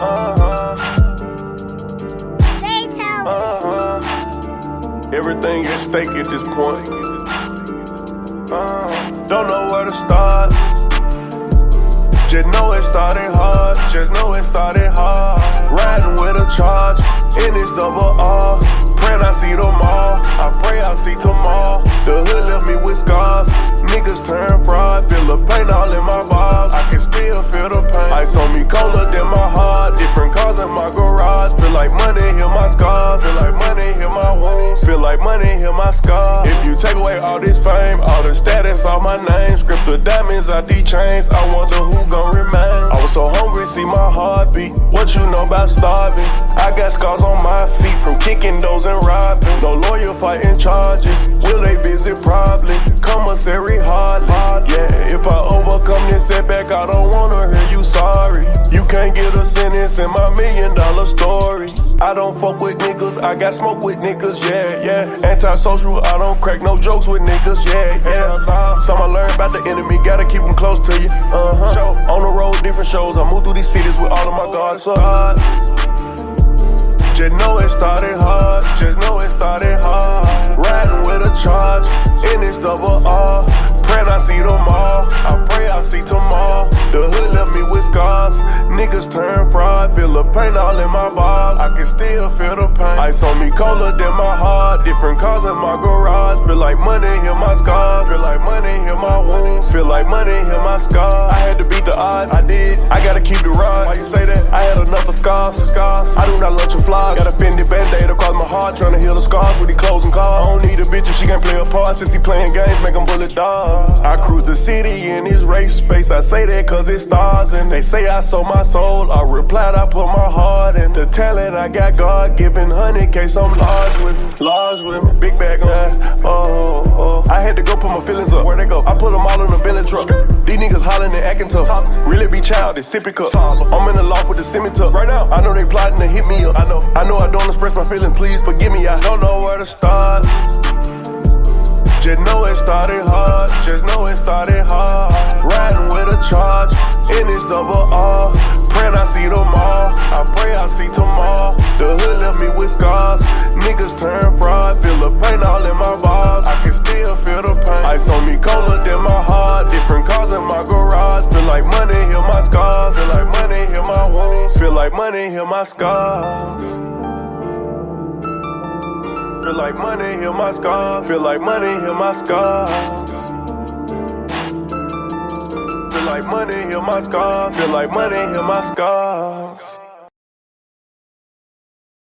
Uh-huh. Everything at stake at this point. Uh, don't know where to start. Just know it started hard. Just know it started hard. Riding with a charge in this double R. Praying I see them all. I pray I see tomorrow. The hood left me with scars. Niggas turn fraud. Feel the pain all in my balls. I can still feel the pain. Ice on me colder this fame, all the status, all my name, script the diamonds, I D chains. I wonder who gon' remain. I was so hungry, see my heartbeat. What you know about starving? I got scars on my feet from kicking those and robbing. No lawyer fighting charges. Will they visit? Probably. Commissary hardly. Yeah, if I overcome this setback, I don't wanna hear you sorry. You can't get a sentence in my million dollar story. I don't fuck with niggas, I got smoke with niggas, yeah, yeah. Antisocial, I don't crack no jokes with niggas, yeah, yeah. Some I learned about the enemy, gotta keep them close to you, uh huh. On the road, different shows, I move through these cities with all of my guards up. Just know it started hard, fraud. Feel the pain all in my balls, I can still feel the pain. Ice on me colder than my heart, different cars in my garage. Feel like money heal my scars, feel like money heal my wounds. Feel like money heal my scars. I had to beat the odds, I did. I gotta keep the rod. Why you say that? I had enough of scars, scars. I do not lunch and flies. Got a trying to heal the scars with these closing cars. I don't need a bitch if she can't play a part. Since he playing games, make 'em bullet dogs. I cruise the city in this race space. I say that cause it's stars, and they say I sold my soul. I replied, I put my heart in the talent. I got God given 100k, some large with me, large with me. Big bag on that. Oh, oh, oh, I had to go put my feelings up. Where they go? I put them all in the Billy truck. These niggas hollering and acting tough. Really be childish, sippy cup. I'm in the loft with the scimitar. Right now, I know they plotting to hit me up. I know, I know I don't express my feelings. Please forgive me. I don't know where to start. Just know it started hard. Just know it started hard. Riding with a charge in this double R. Praying I see them all. I pray I see tomorrow. The hood left me with scars. Money heal my scars. Feel like money heal my scars. Feel like money heal my scars. Feel like money heal my scars. Feel like money heal my scars.